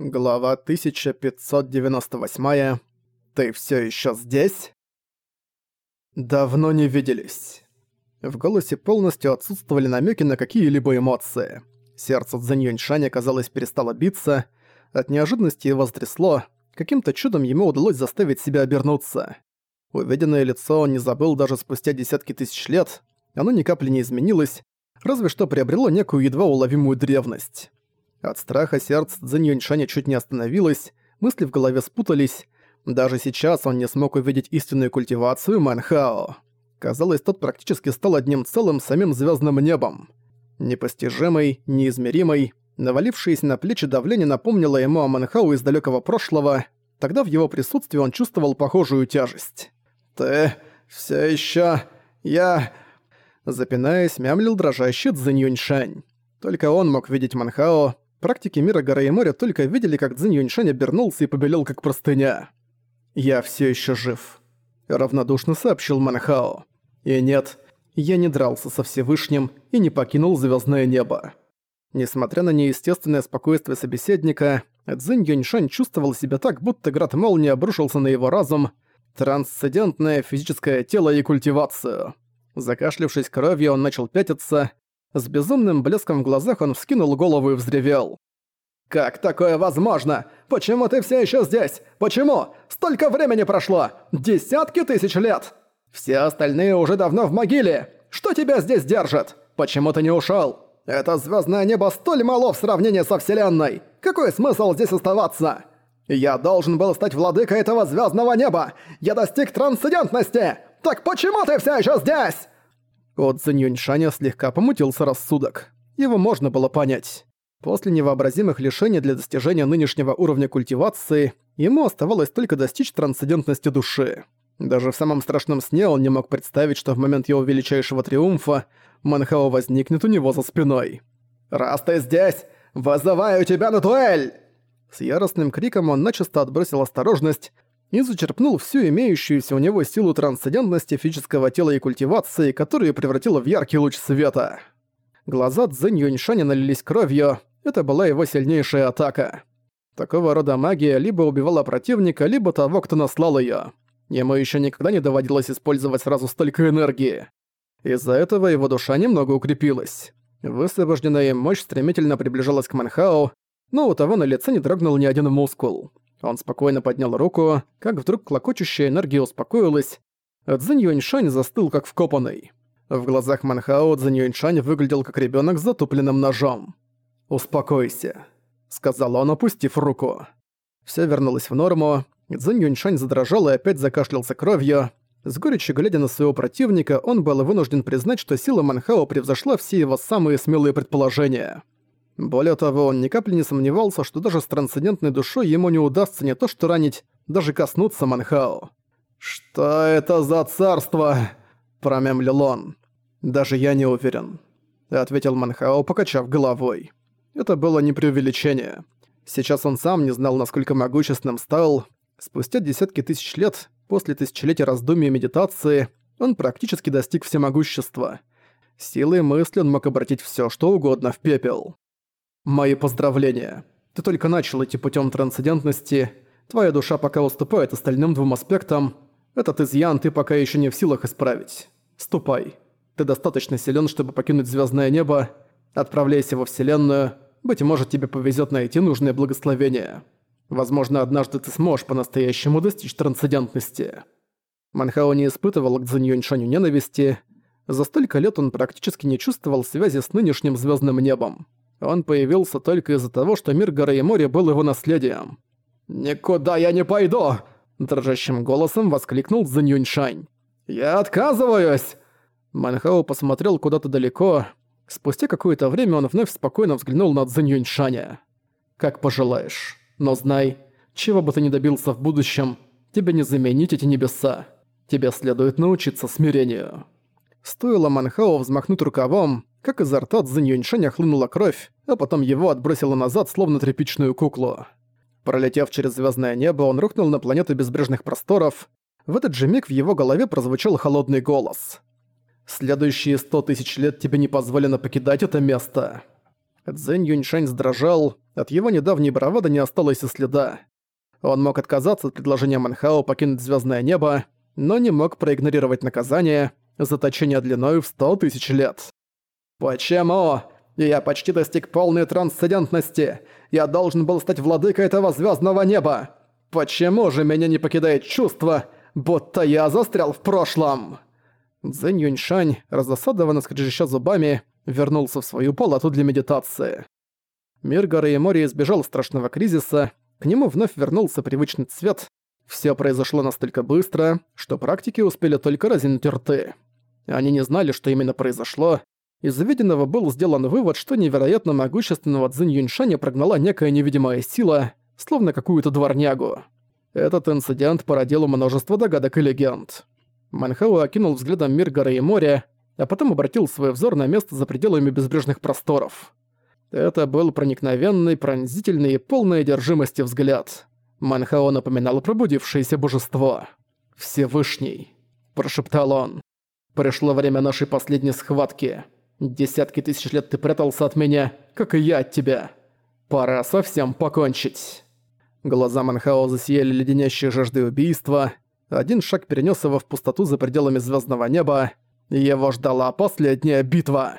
Глава 1598. Ты все еще здесь? Давно не виделись. В голосе полностью отсутствовали намеки на какие-либо эмоции. Сердце Цзэнь казалось, перестало биться. От неожиданности его стрясло. Каким-то чудом ему удалось заставить себя обернуться. Увиденное лицо он не забыл даже спустя десятки тысяч лет. Оно ни капли не изменилось, разве что приобрело некую едва уловимую древность. От страха сердце Цзинь чуть не остановилось, мысли в голове спутались. Даже сейчас он не смог увидеть истинную культивацию Манхао. Казалось, тот практически стал одним целым самим звездным небом. Непостижимый, неизмеримый, навалившееся на плечи давление напомнило ему о Манхау из далекого прошлого, тогда в его присутствии он чувствовал похожую тяжесть. «Ты все еще... я...» Запинаясь, мямлил дрожащий Цзинь Юньшань. Только он мог видеть Манхао, Практики мира горы и моря только видели, как Цзинь Юньшань обернулся и побелел как простыня. «Я все еще жив», — равнодушно сообщил Манхао. «И нет, я не дрался со Всевышним и не покинул звездное небо». Несмотря на неестественное спокойствие собеседника, Цзинь Юньшань чувствовал себя так, будто град молнии обрушился на его разум, трансцендентное физическое тело и культивацию. Закашлявшись кровью, он начал пятиться, с безумным блеском в глазах он вскинул голову и взревел. «Как такое возможно? Почему ты все еще здесь? Почему? Столько времени прошло! Десятки тысяч лет! Все остальные уже давно в могиле! Что тебя здесь держит? Почему ты не ушел? Это звездное небо столь мало в сравнении со Вселенной! Какой смысл здесь оставаться? Я должен был стать владыкой этого звездного неба! Я достиг трансцендентности! Так почему ты все еще здесь?» У Цзинь слегка помутился рассудок. Его можно было понять. После невообразимых лишений для достижения нынешнего уровня культивации, ему оставалось только достичь трансцендентности души. Даже в самом страшном сне он не мог представить, что в момент его величайшего триумфа Манхао возникнет у него за спиной. «Раз ты здесь, вызываю тебя на дуэль!» С яростным криком он начисто отбросил осторожность, и зачерпнул всю имеющуюся у него силу трансцендентности физического тела и культивации, которую превратила в яркий луч света. Глаза Цзэнь Юньшаня налились кровью, это была его сильнейшая атака. Такого рода магия либо убивала противника, либо того, кто наслал её. Ему ещё никогда не доводилось использовать сразу столько энергии. Из-за этого его душа немного укрепилась. Высвобожденная мощь стремительно приближалась к Манхао, но у того на лице не дрогнул ни один мускул. Он спокойно поднял руку, как вдруг клокочущая энергия успокоилась, Цзинь Юньшань застыл как вкопанный. В глазах Манхао Цзинь Юньшань выглядел как ребёнок с затупленным ножом. «Успокойся», — сказал он, опустив руку. Всё вернулось в норму, Цзинь Юньшань задрожал и опять закашлялся кровью. С горечью глядя на своего противника, он был вынужден признать, что сила Манхао превзошла все его самые смелые предположения. Более того, он ни капли не сомневался, что даже с трансцендентной душой ему не удастся не то что ранить, даже коснуться Манхао. «Что это за царство?» – промямлил он. «Даже я не уверен», – ответил Манхао, покачав головой. Это было не преувеличение. Сейчас он сам не знал, насколько могущественным стал. Спустя десятки тысяч лет, после тысячелетия раздумий и медитации, он практически достиг всемогущества. Силой мысли он мог обратить всё, что угодно в пепел. Мои поздравления. Ты только начал идти путем трансцендентности. Твоя душа пока уступает остальным двум аспектам. Этот изъян ты пока еще не в силах исправить. Ступай. Ты достаточно силен, чтобы покинуть звездное небо. Отправляйся во Вселенную. Быть может, тебе повезет найти нужное благословение. Возможно, однажды ты сможешь по-настоящему достичь трансцендентности. Манхао не испытывал к Цзиньюньшаню ненависти. За столько лет он практически не чувствовал связи с нынешним звездным небом. Он появился только из-за того, что мир горы и моря был его наследием. «Никуда я не пойду!» – дрожащим голосом воскликнул Цзинь «Я отказываюсь!» Манхао посмотрел куда-то далеко. Спустя какое-то время он вновь спокойно взглянул на Цзинь «Как пожелаешь. Но знай, чего бы ты ни добился в будущем, тебе не заменить эти небеса. Тебе следует научиться смирению». Стоило Манхао взмахнуть рукавом, как изо рта Цзинь Юньшаня хлынула кровь, а потом его отбросило назад, словно тряпичную куклу. Пролетев через звездное небо, он рухнул на планету безбрежных просторов. В этот же миг в его голове прозвучал холодный голос. «Следующие сто тысяч лет тебе не позволено покидать это место». Цзэнь Юньшань сдрожал, От его недавней бравады не осталось и следа. Он мог отказаться от предложения Манхао покинуть звездное небо, но не мог проигнорировать наказание заточение длиной в сто тысяч лет. «Почему? Я почти достиг полной трансцендентности. Я должен был стать владыкой этого звездного неба. Почему же меня не покидает чувство, будто я застрял в прошлом?» Цзэнь Юньшань, раздосадованно скрежеща зубами, вернулся в свою палату для медитации. Мир горы и моря избежал страшного кризиса, к нему вновь вернулся привычный цвет. Все произошло настолько быстро, что практики успели только разинуть рты. Они не знали, что именно произошло. Из увиденного был сделан вывод, что невероятно могущественного Цзинь Юньшаня прогнала некая невидимая сила, словно какую-то дворнягу. Этот инцидент породил множество догадок и легенд. Манхау окинул взглядом мир горы и моря, а потом обратил свой взор на место за пределами безбрежных просторов. Это был проникновенный, пронзительный и полной одержимости взгляд. Манхао напоминал пробудившееся божество. «Всевышний», – прошептал он. Пришло время нашей последней схватки. Десятки тысяч лет ты прятался от меня, как и я от тебя. Пора совсем покончить». Глаза Манхао засияли леденящей жаждой убийства. Один шаг перенес его в пустоту за пределами звездного неба. Его ждала последняя битва.